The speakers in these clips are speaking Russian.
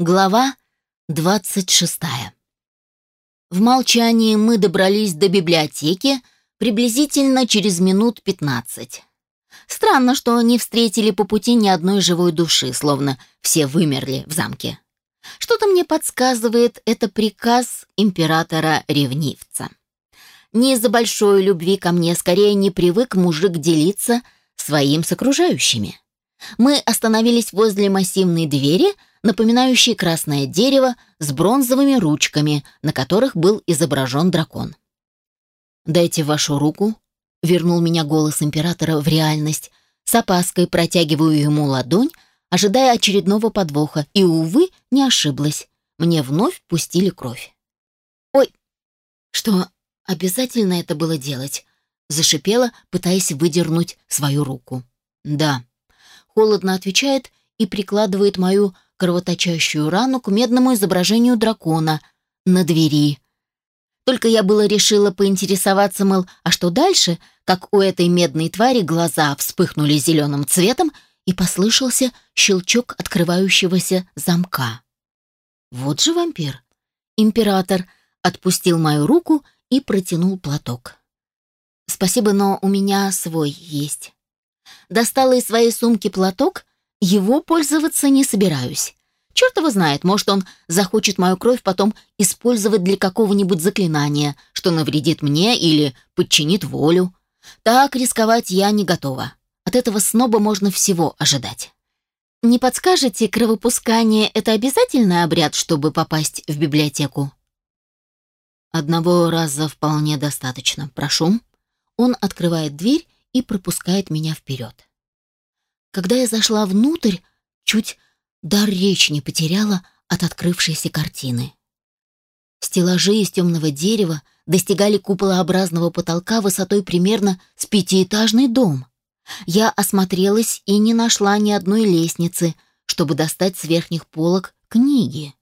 Глава 26. В молчании мы добрались до библиотеки приблизительно через минут 15. Странно, что не встретили по пути ни одной живой души, словно все вымерли в замке. Что-то мне подсказывает, это приказ императора-ревнивца. Не из-за большой любви ко мне, скорее не привык мужик делиться своим с окружающими. Мы остановились возле массивной двери, напоминающей красное дерево с бронзовыми ручками, на которых был изображен дракон. «Дайте вашу руку», — вернул меня голос императора в реальность. С опаской протягиваю ему ладонь, ожидая очередного подвоха, и, увы, не ошиблась. Мне вновь пустили кровь. «Ой, что, обязательно это было делать?» — зашипела, пытаясь выдернуть свою руку. «Да», холодно отвечает и прикладывает мою кровоточащую рану к медному изображению дракона на двери. Только я было решила поинтересоваться, мол, а что дальше, как у этой медной твари глаза вспыхнули зеленым цветом и послышался щелчок открывающегося замка. Вот же вампир. Император отпустил мою руку и протянул платок. «Спасибо, но у меня свой есть» достала из своей сумки платок, его пользоваться не собираюсь. Черт его знает, может, он захочет мою кровь потом использовать для какого-нибудь заклинания, что навредит мне или подчинит волю. Так рисковать я не готова. От этого сноба можно всего ожидать. Не подскажете, кровопускание — это обязательный обряд, чтобы попасть в библиотеку? Одного раза вполне достаточно. Прошу. Он открывает дверь и пропускает меня вперед. Когда я зашла внутрь, чуть дар речи не потеряла от открывшейся картины. Стеллажи из темного дерева достигали куполообразного потолка высотой примерно с пятиэтажный дом. Я осмотрелась и не нашла ни одной лестницы, чтобы достать с верхних полок книги.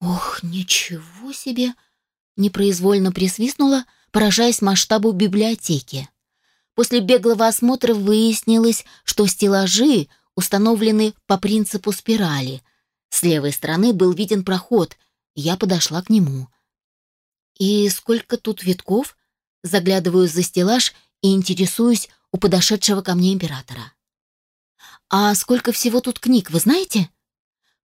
«Ох, ничего себе!» — непроизвольно присвистнула, поражаясь масштабу библиотеки. После беглого осмотра выяснилось, что стеллажи установлены по принципу спирали. С левой стороны был виден проход, я подошла к нему. «И сколько тут витков?» Заглядываю за стеллаж и интересуюсь у подошедшего ко мне императора. «А сколько всего тут книг, вы знаете?»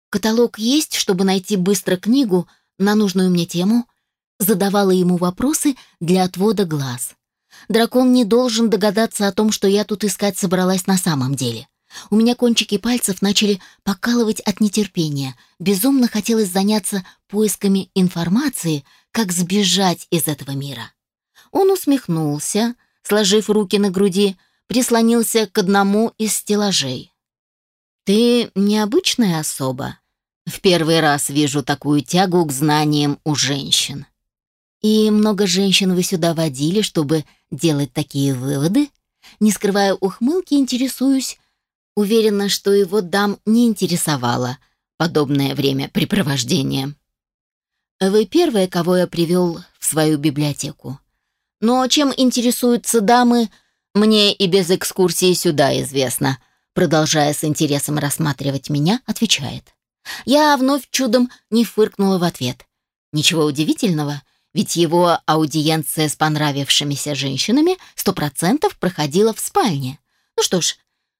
«Каталог есть, чтобы найти быстро книгу на нужную мне тему?» Задавала ему вопросы для отвода глаз. Дракон не должен догадаться о том, что я тут искать собралась на самом деле. У меня кончики пальцев начали покалывать от нетерпения. Безумно хотелось заняться поисками информации, как сбежать из этого мира. Он усмехнулся, сложив руки на груди, прислонился к одному из стеллажей. «Ты необычная особа. В первый раз вижу такую тягу к знаниям у женщин». «И много женщин вы сюда водили, чтобы делать такие выводы?» Не скрывая ухмылки, интересуюсь. Уверена, что его дам не интересовало подобное времяпрепровождение. «Вы первая, кого я привел в свою библиотеку. Но чем интересуются дамы, мне и без экскурсии сюда известно», продолжая с интересом рассматривать меня, отвечает. Я вновь чудом не фыркнула в ответ. Ничего удивительного — ведь его аудиенция с понравившимися женщинами сто процентов проходила в спальне. Ну что ж,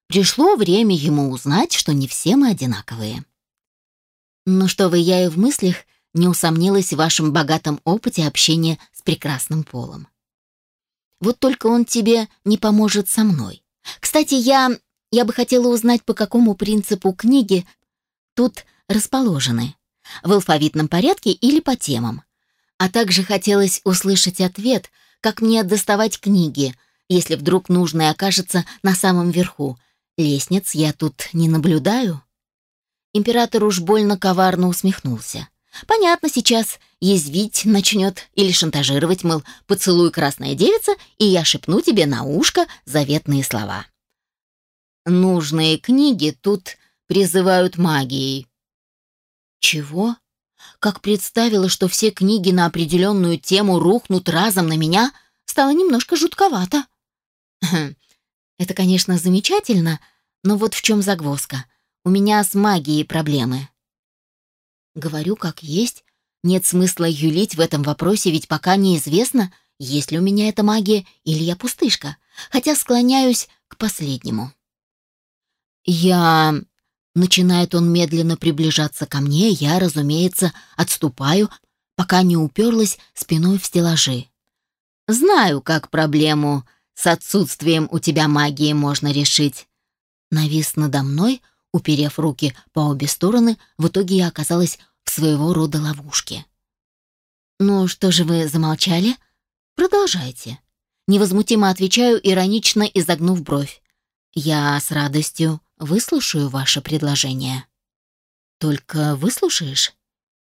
пришло время ему узнать, что не все мы одинаковые. Ну что вы, я и в мыслях не усомнилась в вашем богатом опыте общения с прекрасным полом. Вот только он тебе не поможет со мной. Кстати, я... я бы хотела узнать, по какому принципу книги тут расположены. В алфавитном порядке или по темам. А также хотелось услышать ответ, как мне доставать книги, если вдруг нужное окажется на самом верху. Лестниц я тут не наблюдаю. Император уж больно коварно усмехнулся. Понятно, сейчас язвить начнет или шантажировать, мол, поцелуй красная девица, и я шепну тебе на ушко заветные слова. Нужные книги тут призывают магией. Чего? Как представила, что все книги на определенную тему рухнут разом на меня, стало немножко жутковато. Хм, это, конечно, замечательно, но вот в чем загвоздка. У меня с магией проблемы. Говорю, как есть. Нет смысла юлить в этом вопросе, ведь пока неизвестно, есть ли у меня эта магия или я пустышка, хотя склоняюсь к последнему. Я... Начинает он медленно приближаться ко мне, я, разумеется, отступаю, пока не уперлась спиной в стеллажи. Знаю, как проблему с отсутствием у тебя магии можно решить. Навис надо мной, уперев руки по обе стороны, в итоге я оказалась в своего рода ловушке. «Ну что же вы замолчали? Продолжайте». Невозмутимо отвечаю, иронично изогнув бровь. «Я с радостью выслушаю ваше предложение». «Только выслушаешь?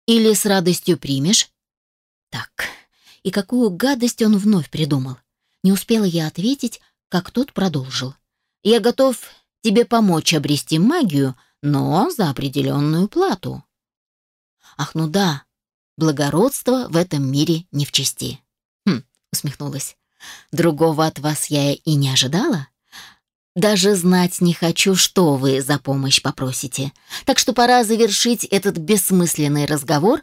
Или с радостью примешь?» «Так, и какую гадость он вновь придумал?» Не успела я ответить, как тот продолжил. «Я готов тебе помочь обрести магию, но за определенную плату». «Ах, ну да, благородство в этом мире не в чести». «Хм», усмехнулась. «Другого от вас я и не ожидала. Даже знать не хочу, что вы за помощь попросите. Так что пора завершить этот бессмысленный разговор.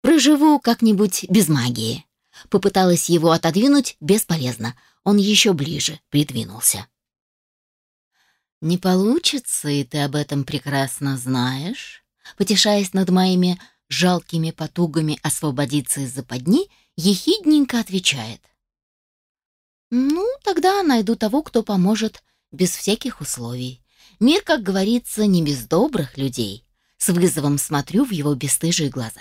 Проживу как-нибудь без магии». Попыталась его отодвинуть, бесполезно. Он еще ближе придвинулся. «Не получится, и ты об этом прекрасно знаешь», потешаясь над моими жалкими потугами освободиться из западни, ехидненько отвечает. «Ну, тогда найду того, кто поможет без всяких условий. Мир, как говорится, не без добрых людей». С вызовом смотрю в его бесстыжие глаза.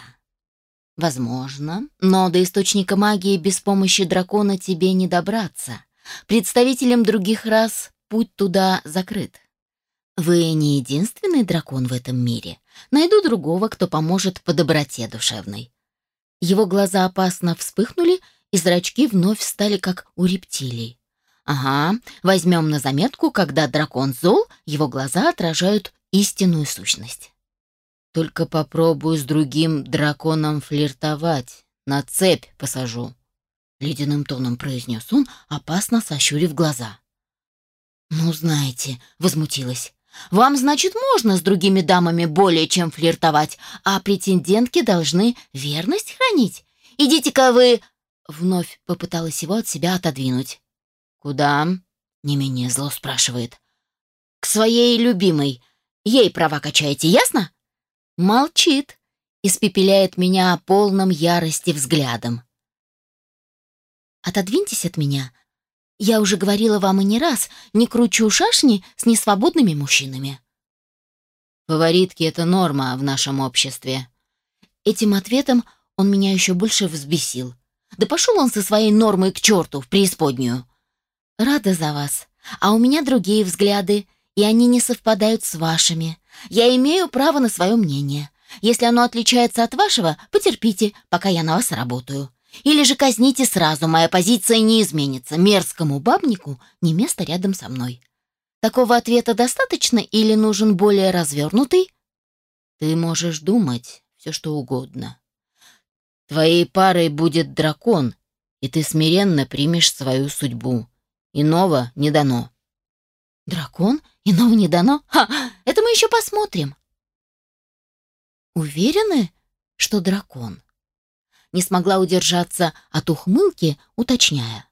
«Возможно, но до источника магии без помощи дракона тебе не добраться. Представителям других рас путь туда закрыт. Вы не единственный дракон в этом мире. Найду другого, кто поможет по доброте душевной. Его глаза опасно вспыхнули, и зрачки вновь стали как у рептилий. Ага, возьмем на заметку, когда дракон зол, его глаза отражают истинную сущность. Только попробую с другим драконом флиртовать, на цепь посажу. Ледяным тоном произнес он, опасно сощурив глаза. «Ну, знаете», — возмутилась, вам, значит, можно с другими дамами более чем флиртовать, а претендентки должны верность хранить. Идите-ка вы...» Вновь попыталась его от себя отодвинуть. «Куда?» — не менее зло спрашивает. «К своей любимой. Ей права качаете, ясно?» Молчит, испепеляет меня полным ярости взглядом. «Отодвиньтесь от меня», я уже говорила вам и не раз, не кручу шашни с несвободными мужчинами. Фаворитки — это норма в нашем обществе. Этим ответом он меня еще больше взбесил. Да пошел он со своей нормой к черту, в преисподнюю. Рада за вас. А у меня другие взгляды, и они не совпадают с вашими. Я имею право на свое мнение. Если оно отличается от вашего, потерпите, пока я на вас работаю. Или же казните сразу, моя позиция не изменится. Мерзкому бабнику не место рядом со мной. Такого ответа достаточно или нужен более развернутый? Ты можешь думать все, что угодно. Твоей парой будет дракон, и ты смиренно примешь свою судьбу. Иного не дано. Дракон? Иного не дано? Ха! Это мы еще посмотрим. Уверены, что дракон? не смогла удержаться от ухмылки, уточняя.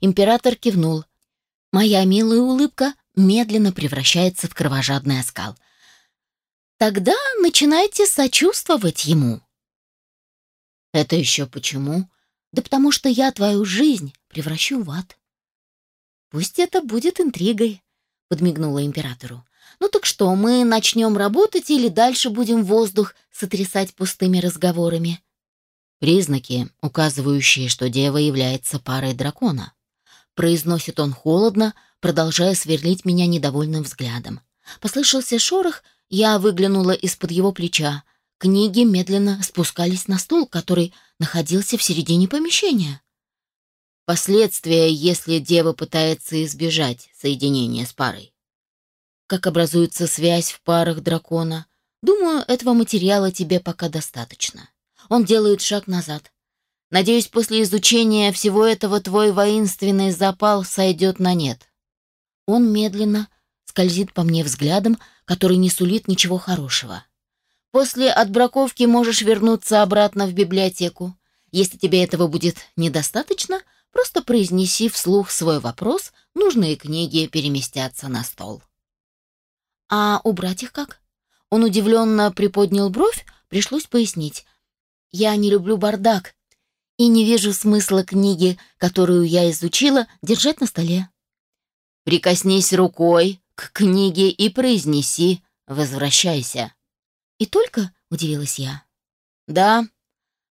Император кивнул. Моя милая улыбка медленно превращается в кровожадный оскал. Тогда начинайте сочувствовать ему. Это еще почему? Да потому что я твою жизнь превращу в ад. Пусть это будет интригой, подмигнула императору. Ну так что, мы начнем работать или дальше будем воздух сотрясать пустыми разговорами? Признаки, указывающие, что дева является парой дракона. Произносит он холодно, продолжая сверлить меня недовольным взглядом. Послышался шорох, я выглянула из-под его плеча. Книги медленно спускались на стол, который находился в середине помещения. Последствия, если дева пытается избежать соединения с парой. Как образуется связь в парах дракона? Думаю, этого материала тебе пока достаточно. Он делает шаг назад. Надеюсь, после изучения всего этого твой воинственный запал сойдет на нет. Он медленно скользит по мне взглядом, который не сулит ничего хорошего. После отбраковки можешь вернуться обратно в библиотеку. Если тебе этого будет недостаточно, просто произнеси вслух свой вопрос, нужные книги переместятся на стол. А убрать их как? Он удивленно приподнял бровь, пришлось пояснить. Я не люблю бардак и не вижу смысла книги, которую я изучила, держать на столе. Прикоснись рукой к книге и произнеси «Возвращайся». «И только?» — удивилась я. «Да,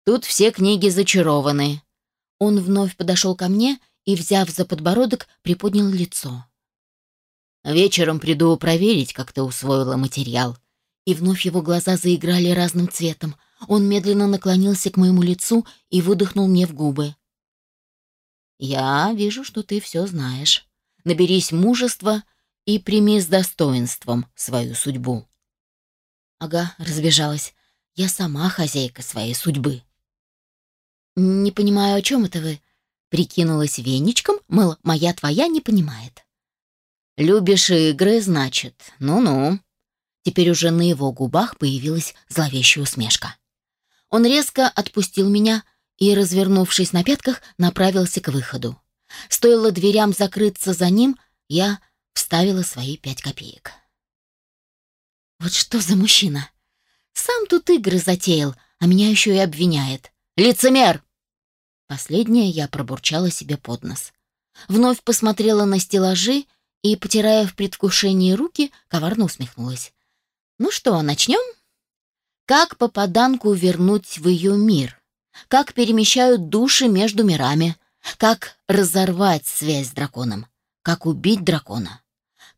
тут все книги зачарованы». Он вновь подошел ко мне и, взяв за подбородок, приподнял лицо. «Вечером приду проверить, как ты усвоила материал». И вновь его глаза заиграли разным цветом. Он медленно наклонился к моему лицу и выдохнул мне в губы. «Я вижу, что ты все знаешь. Наберись мужества и прими с достоинством свою судьбу». Ага, разбежалась. Я сама хозяйка своей судьбы. «Не понимаю, о чем это вы?» Прикинулась веничком, мол, моя твоя не понимает. «Любишь игры, значит? Ну-ну». Теперь уже на его губах появилась зловещая усмешка. Он резко отпустил меня и, развернувшись на пятках, направился к выходу. Стоило дверям закрыться за ним, я вставила свои пять копеек. Вот что за мужчина? Сам тут игры затеял, а меня еще и обвиняет. Лицемер! Последнее я пробурчала себе под нос. Вновь посмотрела на стеллажи и, потирая в предвкушении руки, коварно усмехнулась. Ну что, начнем? Как попаданку вернуть в ее мир? Как перемещают души между мирами? Как разорвать связь с драконом? Как убить дракона?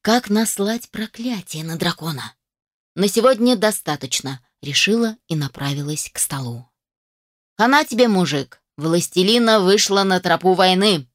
Как наслать проклятие на дракона? На сегодня достаточно, решила и направилась к столу. Хана тебе, мужик, властелина вышла на тропу войны.